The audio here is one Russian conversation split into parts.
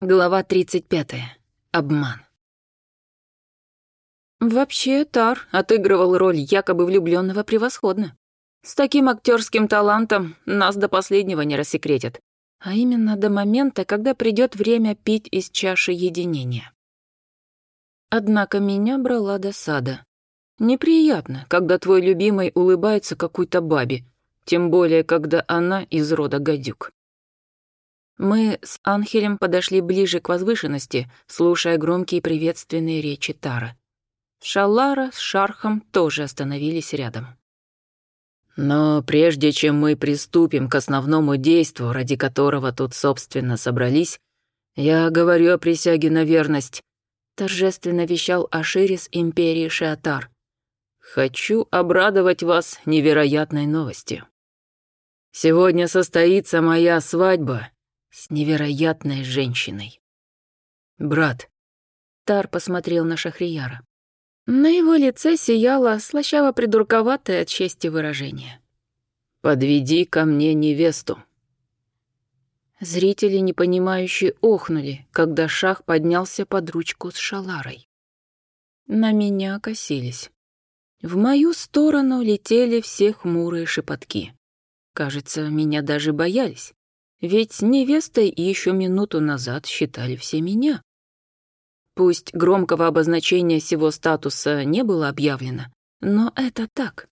Глава 35. Обман. Вообще, Тар отыгрывал роль якобы влюблённого превосходно. С таким актерским талантом нас до последнего не рассекретят. А именно до момента, когда придёт время пить из чаши единения. Однако меня брала досада. Неприятно, когда твой любимый улыбается какой-то бабе, тем более, когда она из рода гадюк. Мы с Анхелем подошли ближе к возвышенности, слушая громкие приветственные речи Тара. Шаллара с Шархом тоже остановились рядом. «Но прежде чем мы приступим к основному действу, ради которого тут, собственно, собрались, я говорю о присяге на верность», — торжественно вещал Аширис империи Шиатар. «Хочу обрадовать вас невероятной новостью. Сегодня состоится моя свадьба с невероятной женщиной. «Брат», — Тар посмотрел на Шахрияра. На его лице сияло слащаво-придурковатое от чести выражение. «Подведи ко мне невесту». Зрители, непонимающие, охнули, когда Шах поднялся под ручку с Шаларой. На меня косились. В мою сторону летели все хмурые шепотки. Кажется, меня даже боялись. Ведь невестой еще минуту назад считали все меня. Пусть громкого обозначения сего статуса не было объявлено, но это так.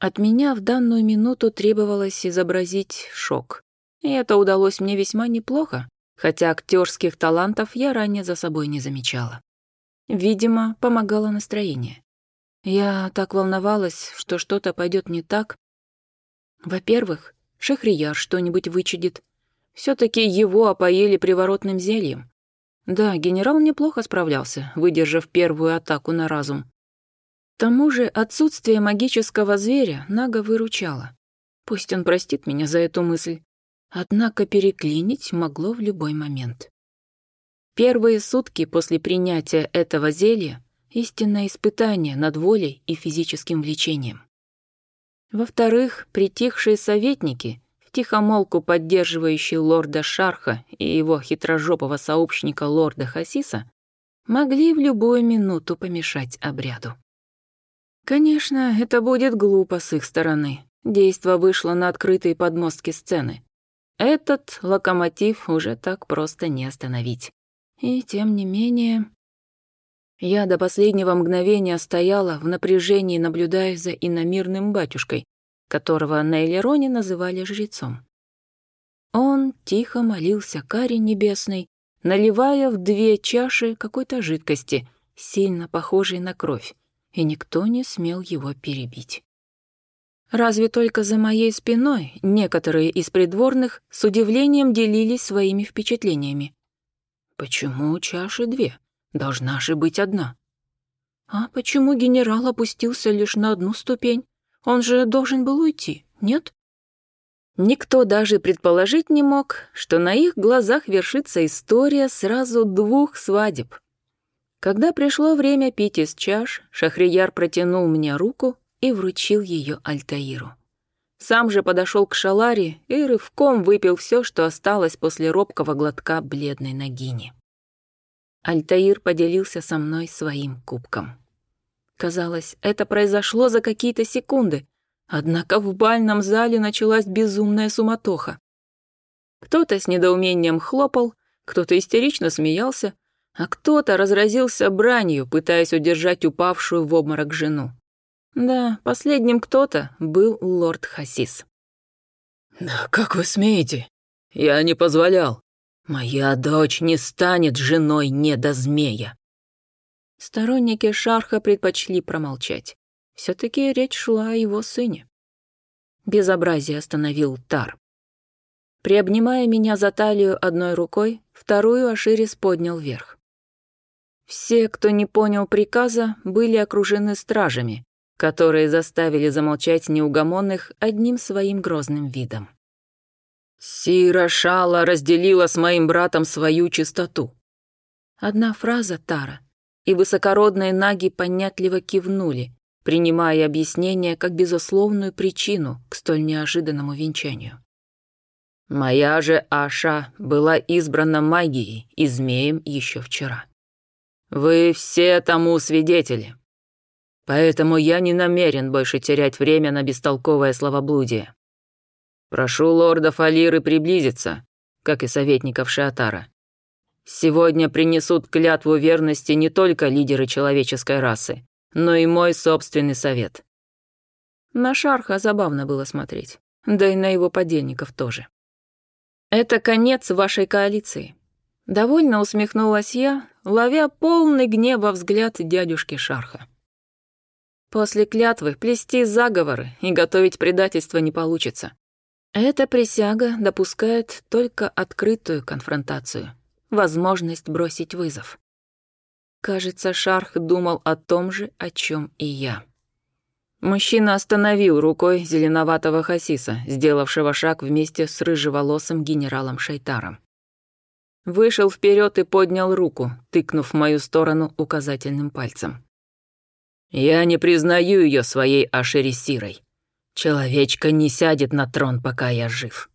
От меня в данную минуту требовалось изобразить шок. И это удалось мне весьма неплохо, хотя актерских талантов я ранее за собой не замечала. Видимо, помогало настроение. Я так волновалась, что что-то пойдет не так. Во-первых, Шахрияр что-нибудь вычудит. Все-таки его опоели приворотным зельем. Да, генерал неплохо справлялся, выдержав первую атаку на разум. К тому же отсутствие магического зверя Нага выручало. Пусть он простит меня за эту мысль. Однако переклинить могло в любой момент. Первые сутки после принятия этого зелья — истинное испытание над волей и физическим влечением. Во-вторых, притихшие советники, втихомолку поддерживающие лорда Шарха и его хитрожопого сообщника лорда Хасиса, могли в любую минуту помешать обряду. Конечно, это будет глупо с их стороны. Действо вышло на открытые подмостки сцены. Этот локомотив уже так просто не остановить. И тем не менее... Я до последнего мгновения стояла в напряжении, наблюдая за иномирным батюшкой, которого на Элероне называли жрецом. Он тихо молился каре небесной, наливая в две чаши какой-то жидкости, сильно похожей на кровь, и никто не смел его перебить. Разве только за моей спиной некоторые из придворных с удивлением делились своими впечатлениями. «Почему чаши две?» Должна же быть одна. А почему генерал опустился лишь на одну ступень? Он же должен был уйти, нет? Никто даже предположить не мог, что на их глазах вершится история сразу двух свадеб. Когда пришло время пить из чаш, Шахрияр протянул мне руку и вручил ее Альтаиру. Сам же подошел к шаларе и рывком выпил все, что осталось после робкого глотка бледной ногини. Альтаир поделился со мной своим кубком. Казалось, это произошло за какие-то секунды, однако в бальном зале началась безумная суматоха. Кто-то с недоумением хлопал, кто-то истерично смеялся, а кто-то разразился бранью, пытаясь удержать упавшую в обморок жену. Да, последним кто-то был лорд Хасис. «Да как вы смеете? Я не позволял. «Моя дочь не станет женой недозмея!» Сторонники Шарха предпочли промолчать. Все-таки речь шла о его сыне. Безобразие остановил Тар. Приобнимая меня за талию одной рукой, вторую Аширис поднял вверх. Все, кто не понял приказа, были окружены стражами, которые заставили замолчать неугомонных одним своим грозным видом. Сира Шала разделила с моим братом свою чистоту. Одна фраза Тара, и высокородные наги понятливо кивнули, принимая объяснение как безусловную причину к столь неожиданному венчанию. Моя же Аша была избрана магией и змеем еще вчера. Вы все тому свидетели. Поэтому я не намерен больше терять время на бестолковое словоблудие. Прошу лордов Алиры приблизиться, как и советников Шиатара. Сегодня принесут клятву верности не только лидеры человеческой расы, но и мой собственный совет. На Шарха забавно было смотреть, да и на его подельников тоже. «Это конец вашей коалиции», — довольно усмехнулась я, ловя полный гнева взгляд дядюшки Шарха. «После клятвы плести заговоры и готовить предательство не получится. Эта присяга допускает только открытую конфронтацию, возможность бросить вызов. Кажется, Шарх думал о том же, о чем и я. Мужчина остановил рукой зеленоватого хасиса, сделавшего шаг вместе с рыжеволосым генералом Шайтаром. Вышел вперед и поднял руку, тыкнув в мою сторону указательным пальцем. «Я не признаю ее своей Ашерисирой. Человечка не сядет на трон, пока я жив».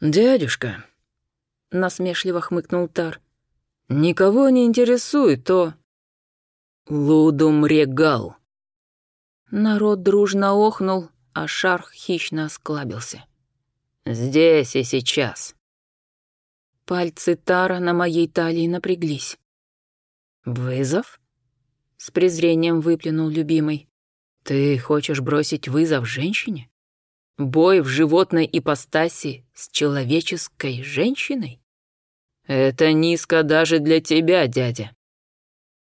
«Дядюшка», — насмешливо хмыкнул Тар, — «никого не интересует то...» «Лудум регал». Народ дружно охнул, а Шарх хищно осклабился. «Здесь и сейчас». Пальцы Тара на моей талии напряглись. «Вызов?» — с презрением выплюнул любимый. «Ты хочешь бросить вызов женщине? Бой в животной ипостаси с человеческой женщиной? Это низко даже для тебя, дядя».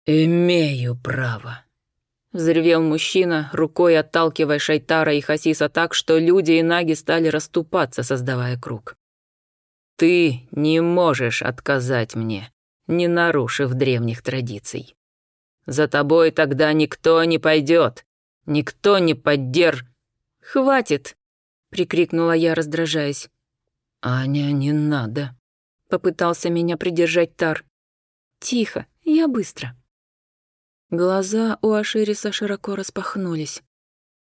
«Имею право», — взревел мужчина, рукой отталкивая Шайтара и Хасиса так, что люди и наги стали расступаться, создавая круг. «Ты не можешь отказать мне, не нарушив древних традиций. За тобой тогда никто не пойдет. Никто не поддер...» «Хватит!» — прикрикнула я, раздражаясь. «Аня, не надо!» — попытался меня придержать Тар. «Тихо, я быстро». Глаза у Ашириса широко распахнулись.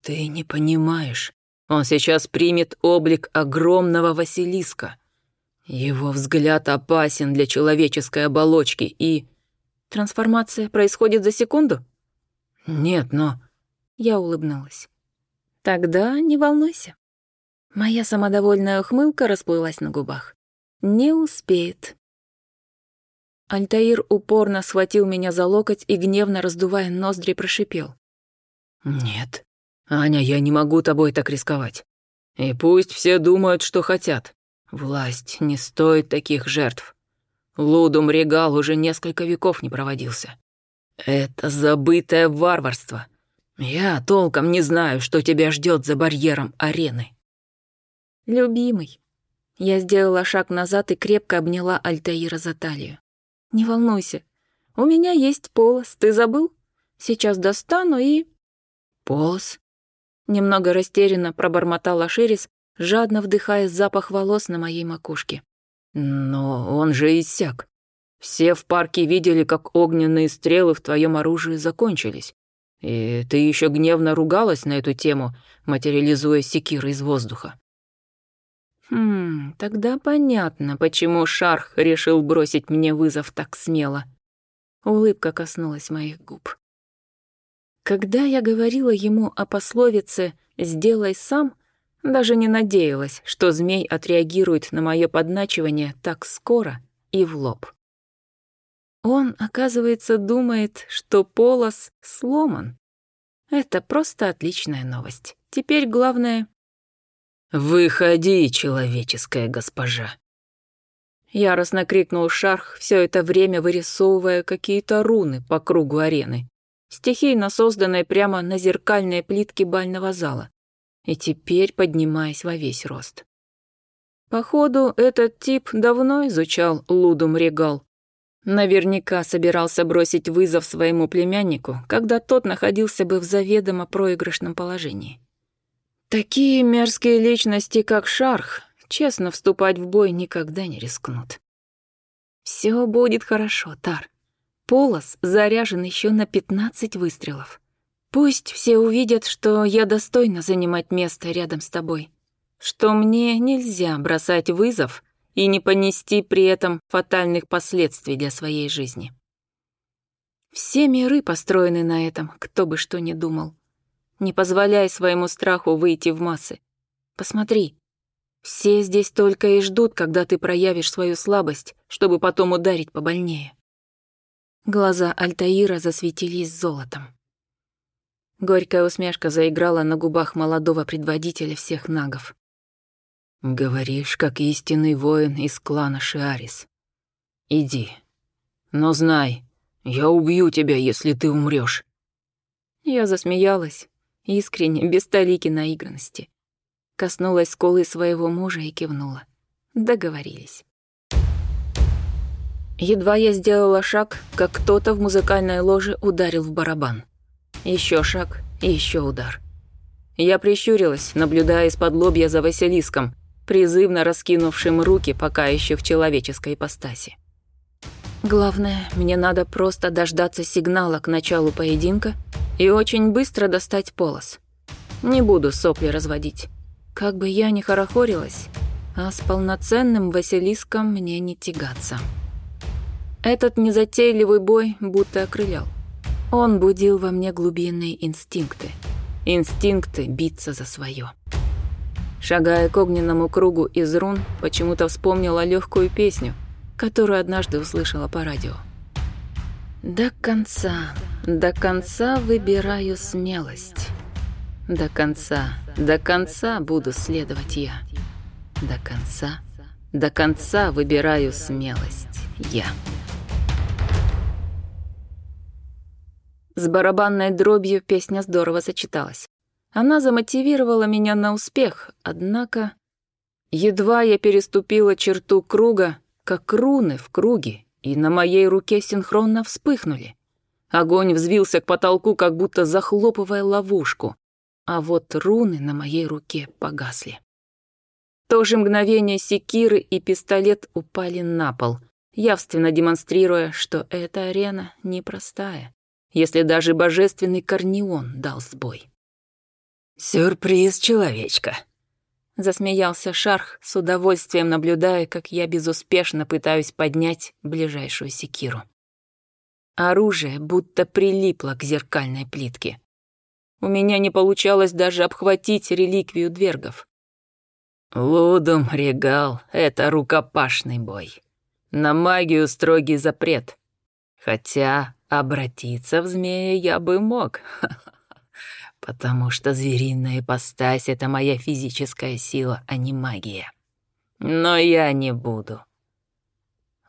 «Ты не понимаешь. Он сейчас примет облик огромного Василиска. Его взгляд опасен для человеческой оболочки и...» «Трансформация происходит за секунду?» «Нет, но я улыбнулась. «Тогда не волнуйся». Моя самодовольная ухмылка расплылась на губах. «Не успеет». Альтаир упорно схватил меня за локоть и, гневно раздувая ноздри, прошипел. «Нет, Аня, я не могу тобой так рисковать. И пусть все думают, что хотят. Власть не стоит таких жертв. Лудум Регал уже несколько веков не проводился. Это забытое варварство. «Я толком не знаю, что тебя ждет за барьером арены». «Любимый». Я сделала шаг назад и крепко обняла Альтаира за талию. «Не волнуйся. У меня есть полос, ты забыл? Сейчас достану и...» «Полос?» Немного растерянно пробормотала Ширис, жадно вдыхая запах волос на моей макушке. «Но он же иссяк. Все в парке видели, как огненные стрелы в твоем оружии закончились. И ты еще гневно ругалась на эту тему, материализуя секиры из воздуха. Хм, тогда понятно, почему Шарх решил бросить мне вызов так смело. Улыбка коснулась моих губ. Когда я говорила ему о пословице «сделай сам», даже не надеялась, что змей отреагирует на мое подначивание так скоро и в лоб. Он, оказывается, думает, что полос сломан. Это просто отличная новость. Теперь главное... «Выходи, человеческая госпожа!» Яростно крикнул Шарх, все это время вырисовывая какие-то руны по кругу арены, стихийно созданные прямо на зеркальные плитки бального зала, и теперь поднимаясь во весь рост. Походу, этот тип давно изучал Лудум Регал, Наверняка собирался бросить вызов своему племяннику, когда тот находился бы в заведомо проигрышном положении. Такие мерзкие личности, как Шарх, честно вступать в бой никогда не рискнут. Все будет хорошо, Тар. Полос заряжен еще на 15 выстрелов. Пусть все увидят, что я достойна занимать место рядом с тобой, что мне нельзя бросать вызов и не понести при этом фатальных последствий для своей жизни. Все миры построены на этом, кто бы что ни думал. Не позволяй своему страху выйти в массы. Посмотри, все здесь только и ждут, когда ты проявишь свою слабость, чтобы потом ударить побольнее. Глаза Альтаира засветились золотом. Горькая усмешка заиграла на губах молодого предводителя всех нагов. «Говоришь, как истинный воин из клана Шиарис. Иди. Но знай, я убью тебя, если ты умрёшь. Я засмеялась, искренне, без талики наигранности. Коснулась сколы своего мужа и кивнула. Договорились. Едва я сделала шаг, как кто-то в музыкальной ложе ударил в барабан. Ещё шаг, ещё удар. Я прищурилась, наблюдая из-под лобья за Василиском, призывно раскинувшим руки, пока еще в человеческой ипостаси. Главное, мне надо просто дождаться сигнала к началу поединка и очень быстро достать полос. Не буду сопли разводить. Как бы я ни хорохорилась, а с полноценным Василиском мне не тягаться. Этот незатейливый бой будто окрылял. Он будил во мне глубинные инстинкты. Инстинкты биться за свое. Шагая к огненному кругу из рун, почему-то вспомнила легкую песню, которую однажды услышала по радио. «До конца, до конца выбираю смелость. До конца, до конца буду следовать я. До конца, до конца выбираю смелость я». С барабанной дробью песня здорово сочеталась. Она замотивировала меня на успех, однако... Едва я переступила черту круга, как руны в круге, и на моей руке синхронно вспыхнули. Огонь взвился к потолку, как будто захлопывая ловушку, а вот руны на моей руке погасли. В то же мгновение секиры и пистолет упали на пол, явственно демонстрируя, что эта арена непростая, если даже божественный Корнеон дал сбой. «Сюрприз, человечка!» Засмеялся Шарх, с удовольствием наблюдая, как я безуспешно пытаюсь поднять ближайшую секиру. Оружие будто прилипло к зеркальной плитке. У меня не получалось даже обхватить реликвию двергов. «Лудум, Регал, это рукопашный бой. На магию строгий запрет. Хотя обратиться в змея я бы мог. Ха -ха потому что звериная постась — это моя физическая сила, а не магия. Но я не буду».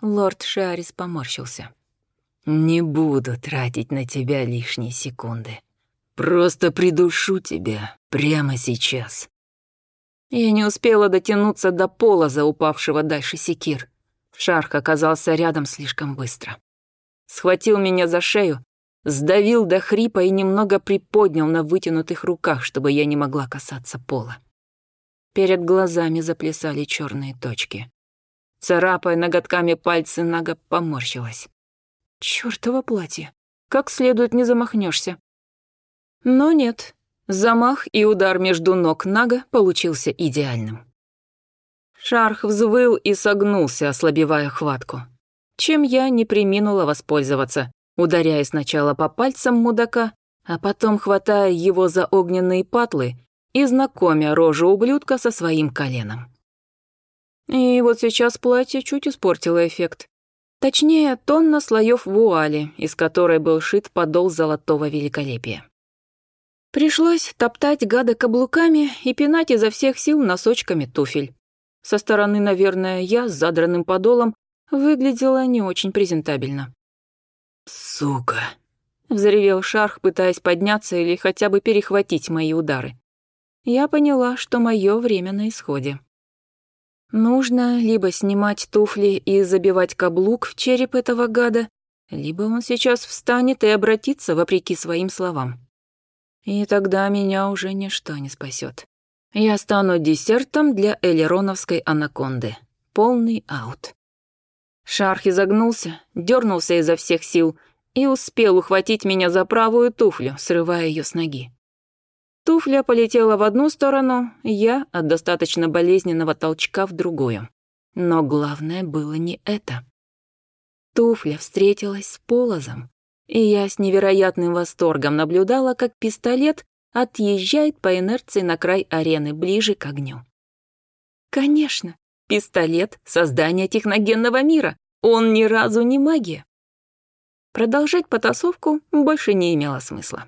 Лорд Шарис поморщился. «Не буду тратить на тебя лишние секунды. Просто придушу тебя прямо сейчас». Я не успела дотянуться до пола, за упавшего дальше секир. Шарх оказался рядом слишком быстро. Схватил меня за шею, сдавил до хрипа и немного приподнял на вытянутых руках, чтобы я не могла касаться пола. Перед глазами заплясали черные точки. Царапая ноготками пальцы, Нага поморщилась. Чёртово платье! Как следует не замахнешься. Но нет, замах и удар между ног Нага получился идеальным. Шарх взвыл и согнулся, ослабевая хватку. Чем я не приминула воспользоваться, ударяя сначала по пальцам мудака, а потом хватая его за огненные патлы и знакомя рожу ублюдка со своим коленом. И вот сейчас платье чуть испортило эффект. Точнее, тонна слоев вуали, из которой был шит подол золотого великолепия. Пришлось топтать гада каблуками и пинать изо всех сил носочками туфель. Со стороны, наверное, я с задранным подолом выглядела не очень презентабельно. «Сука!» — взревел Шарх, пытаясь подняться или хотя бы перехватить мои удары. Я поняла, что мое время на исходе. Нужно либо снимать туфли и забивать каблук в череп этого гада, либо он сейчас встанет и обратится вопреки своим словам. И тогда меня уже ничто не спасет. Я стану десертом для элероновской анаконды. Полный аут. Шарх изогнулся, дернулся изо всех сил и успел ухватить меня за правую туфлю, срывая ее с ноги. Туфля полетела в одну сторону, я от достаточно болезненного толчка в другую. Но главное было не это. Туфля встретилась с полозом, и я с невероятным восторгом наблюдала, как пистолет отъезжает по инерции на край арены ближе к огню. Конечно, Пистолет — создание техногенного мира. Он ни разу не магия. Продолжать потасовку больше не имело смысла.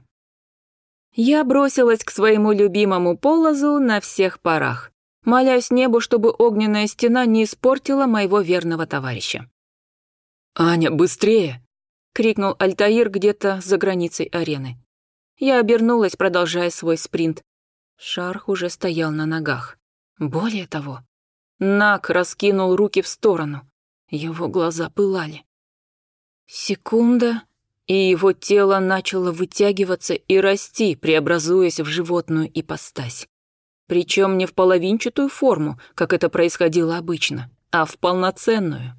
Я бросилась к своему любимому полозу на всех парах, молясь небу, чтобы огненная стена не испортила моего верного товарища. «Аня, быстрее!» — крикнул Альтаир где-то за границей арены. Я обернулась, продолжая свой спринт. Шарх уже стоял на ногах. Более того, Нак раскинул руки в сторону. Его глаза пылали. Секунда, и его тело начало вытягиваться и расти, преобразуясь в животную ипостась. Причем не в половинчатую форму, как это происходило обычно, а в полноценную.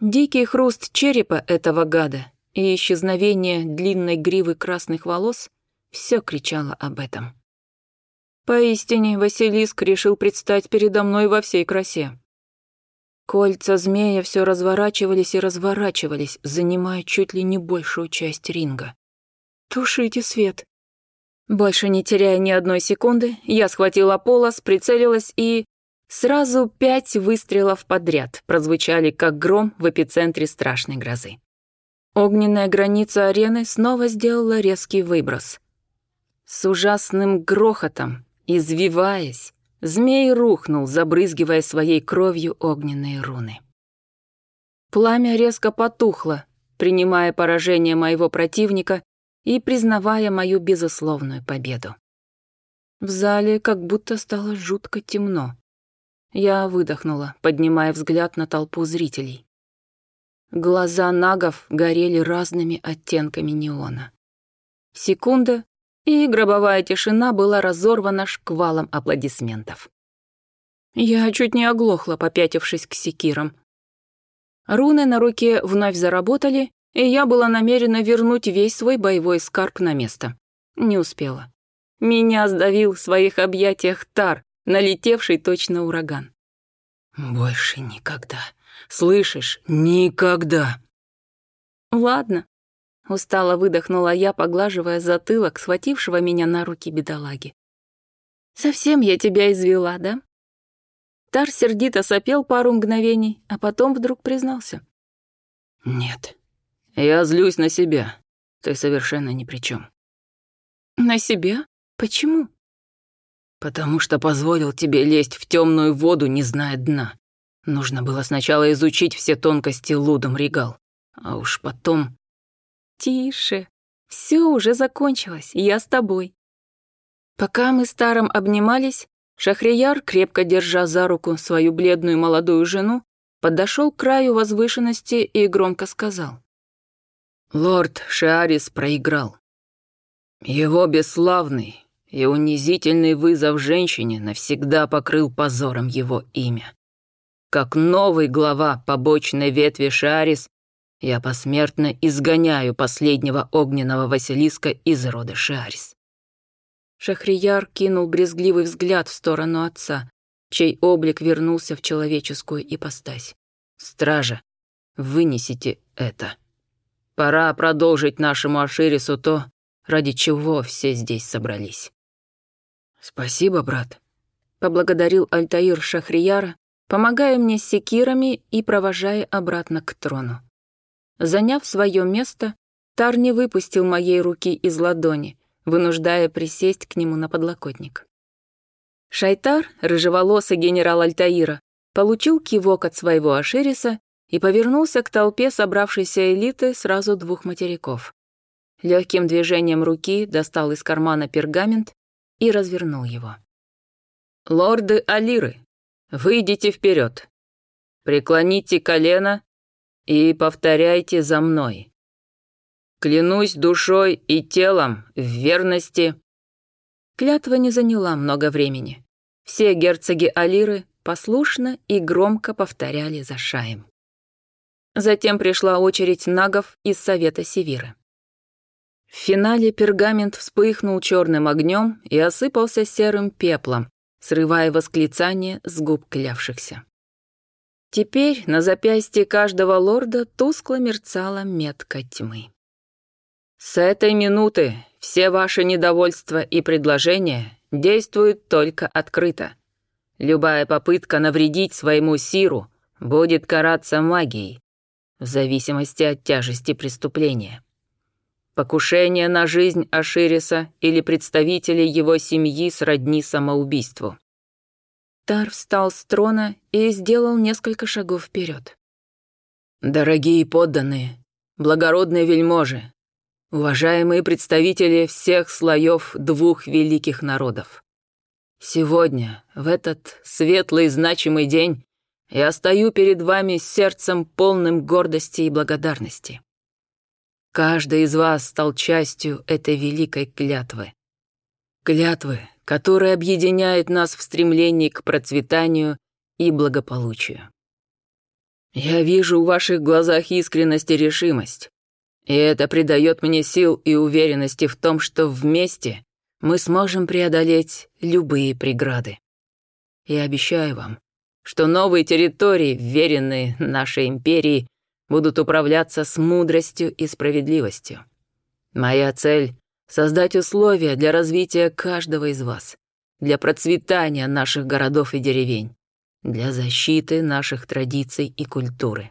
Дикий хруст черепа этого гада и исчезновение длинной гривы красных волос все кричало об этом. Поистине, Василиск решил предстать передо мной во всей красе. Кольца змея все разворачивались и разворачивались, занимая чуть ли не большую часть ринга. «Тушите свет!» Больше не теряя ни одной секунды, я схватила полос, прицелилась и... Сразу пять выстрелов подряд прозвучали, как гром в эпицентре страшной грозы. Огненная граница арены снова сделала резкий выброс. С ужасным грохотом Извиваясь, змей рухнул, забрызгивая своей кровью огненные руны. Пламя резко потухло, принимая поражение моего противника и признавая мою безусловную победу. В зале как будто стало жутко темно. Я выдохнула, поднимая взгляд на толпу зрителей. Глаза нагов горели разными оттенками неона. Секунда, и гробовая тишина была разорвана шквалом аплодисментов. Я чуть не оглохла, попятившись к секирам. Руны на руке вновь заработали, и я была намерена вернуть весь свой боевой скарб на место. Не успела. Меня сдавил в своих объятиях тар, налетевший точно ураган. «Больше никогда. Слышишь, никогда!» «Ладно, Устало выдохнула я, поглаживая затылок, схватившего меня на руки бедолаги. «Совсем я тебя извела, да?» Тар сердито сопел пару мгновений, а потом вдруг признался. «Нет, я злюсь на себя. Ты совершенно ни при чем. «На себя? Почему?» «Потому что позволил тебе лезть в темную воду, не зная дна. Нужно было сначала изучить все тонкости лудом регал, а уж потом...» «Тише! Все уже закончилось, я с тобой!» Пока мы с Таром обнимались, Шахрияр, крепко держа за руку свою бледную молодую жену, подошел к краю возвышенности и громко сказал. «Лорд Шиарис проиграл. Его бесславный и унизительный вызов женщине навсегда покрыл позором его имя. Как новый глава побочной ветви Шиарис, я посмертно изгоняю последнего огненного Василиска из рода Шарис. Шахрияр кинул брезгливый взгляд в сторону отца, чей облик вернулся в человеческую ипостась. «Стража, вынесите это. Пора продолжить нашему Аширису то, ради чего все здесь собрались». «Спасибо, брат», — поблагодарил Альтаир Шахрияра, помогая мне с секирами и провожая обратно к трону. Заняв свое место, Тар не выпустил моей руки из ладони, вынуждая присесть к нему на подлокотник. Шайтар, рыжеволосый генерал Альтаира, получил кивок от своего Ашериса и повернулся к толпе собравшейся элиты сразу двух материков. Легким движением руки достал из кармана пергамент и развернул его. «Лорды Алиры, выйдите вперед! Преклоните колено и повторяйте за мной. Клянусь душой и телом в верности». Клятва не заняла много времени. Все герцоги Алиры послушно и громко повторяли за Шаем. Затем пришла очередь нагов из Совета Севира. В финале пергамент вспыхнул черным огнем и осыпался серым пеплом, срывая восклицание с губ клявшихся. Теперь на запястье каждого лорда тускло мерцала метка тьмы. «С этой минуты все ваши недовольства и предложения действуют только открыто. Любая попытка навредить своему сиру будет караться магией, в зависимости от тяжести преступления. Покушение на жизнь Ашириса или представителей его семьи сродни самоубийству. Тар встал с трона и сделал несколько шагов вперед. «Дорогие подданные, благородные вельможи, уважаемые представители всех слоев двух великих народов. Сегодня, в этот светлый значимый день, я стою перед вами с сердцем полным гордости и благодарности. Каждый из вас стал частью этой великой клятвы. Клятвы, который объединяет нас в стремлении к процветанию и благополучию. Я вижу в ваших глазах искренность и решимость, и это придает мне сил и уверенности в том, что вместе мы сможем преодолеть любые преграды. Я обещаю вам, что новые территории, веренные нашей империи, будут управляться с мудростью и справедливостью. Моя цель создать условия для развития каждого из вас, для процветания наших городов и деревень, для защиты наших традиций и культуры.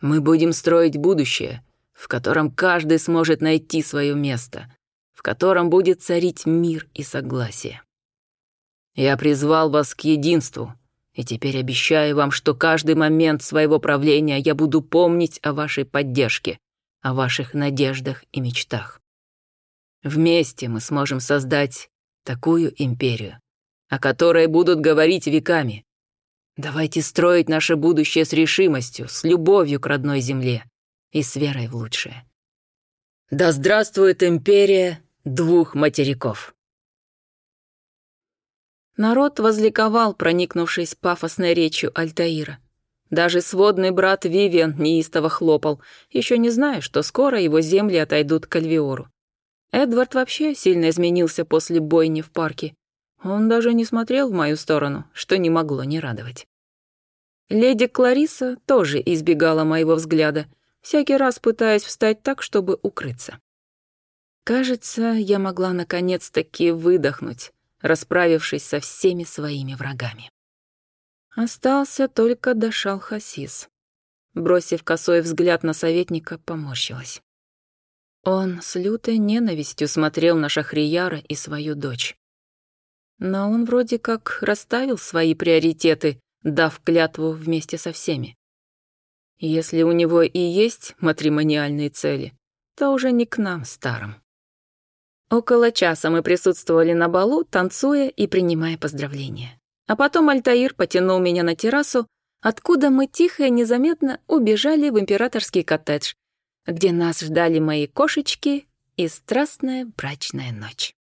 Мы будем строить будущее, в котором каждый сможет найти свое место, в котором будет царить мир и согласие. Я призвал вас к единству, и теперь обещаю вам, что каждый момент своего правления я буду помнить о вашей поддержке, о ваших надеждах и мечтах. Вместе мы сможем создать такую империю, о которой будут говорить веками. Давайте строить наше будущее с решимостью, с любовью к родной земле и с верой в лучшее. Да здравствует империя двух материков! Народ возликовал, проникнувшись пафосной речью Альтаира. Даже сводный брат Вивиан неистово хлопал, еще не зная, что скоро его земли отойдут к Альвиору. Эдвард вообще сильно изменился после бойни в парке. Он даже не смотрел в мою сторону, что не могло не радовать. Леди Клариса тоже избегала моего взгляда, всякий раз пытаясь встать так, чтобы укрыться. Кажется, я могла наконец-таки выдохнуть, расправившись со всеми своими врагами. Остался только Дашал Хасис. Бросив косой взгляд на советника, поморщилась. Он с лютой ненавистью смотрел на Шахрияра и свою дочь. Но он вроде как расставил свои приоритеты, дав клятву вместе со всеми. Если у него и есть матримониальные цели, то уже не к нам, старым. Около часа мы присутствовали на балу, танцуя и принимая поздравления. А потом Альтаир потянул меня на террасу, откуда мы тихо и незаметно убежали в императорский коттедж, где нас ждали мои кошечки и страстная брачная ночь.